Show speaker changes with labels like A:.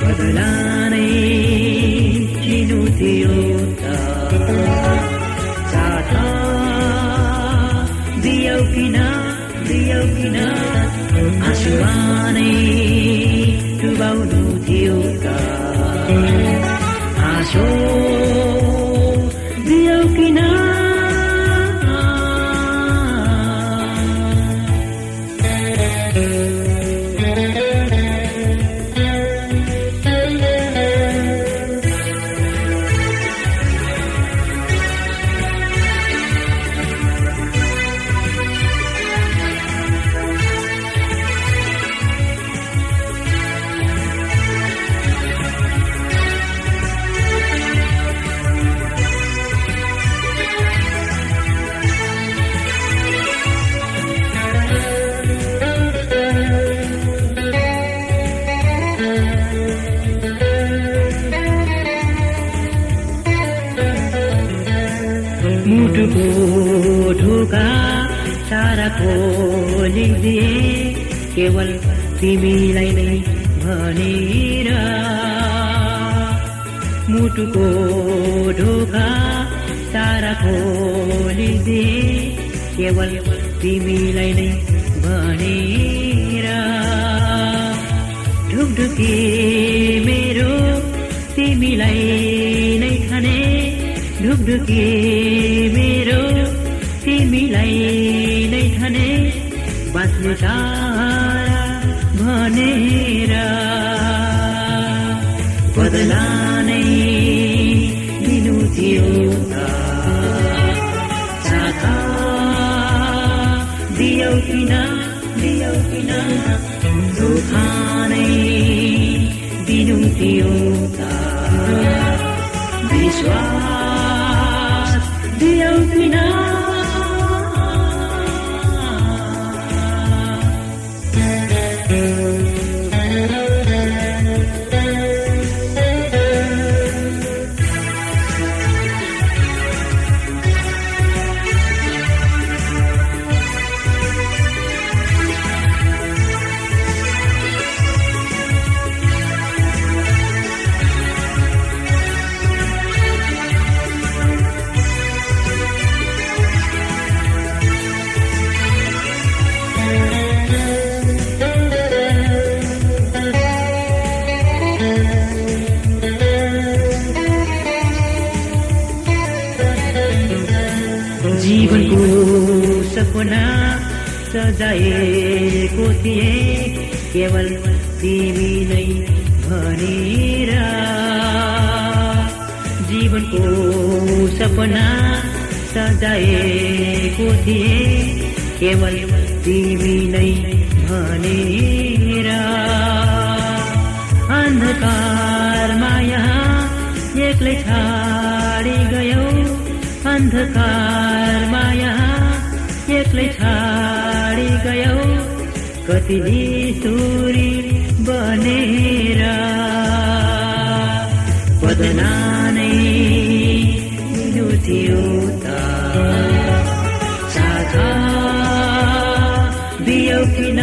A: बदलानै किनु थियो त साथा दियौ किन दियौ किन आँसुमा मुटुको ढोका सारा खोलिदिए केवल तिमीलाई नै भनेर। मुटुको ढोका सारा खोलिदिए केवल तिमीलाई नै भनेर। ढुकढुकी मेरो तिमीलाई ढुकढुकी मेरो तिमीलाई नै खाने बाँच्नु सारा भनेर। बदला नै दिनु थियो साथा दियौ किन दियौ किन? धोका नै दिनु थियो विश्वास दियौ किन जीवनको सपना सजाएको थिए। केवल तिमी नै भनेर। जीवनको सपना सजाएको थिए। केवल तिमी नै भनेर। अन्धकार माया एक्लै गयौ अन्धकार माया एक्लै छाडी गयौ। कति निष्ठुरी बनेर। बदला नै थियो त साथा दियौ किन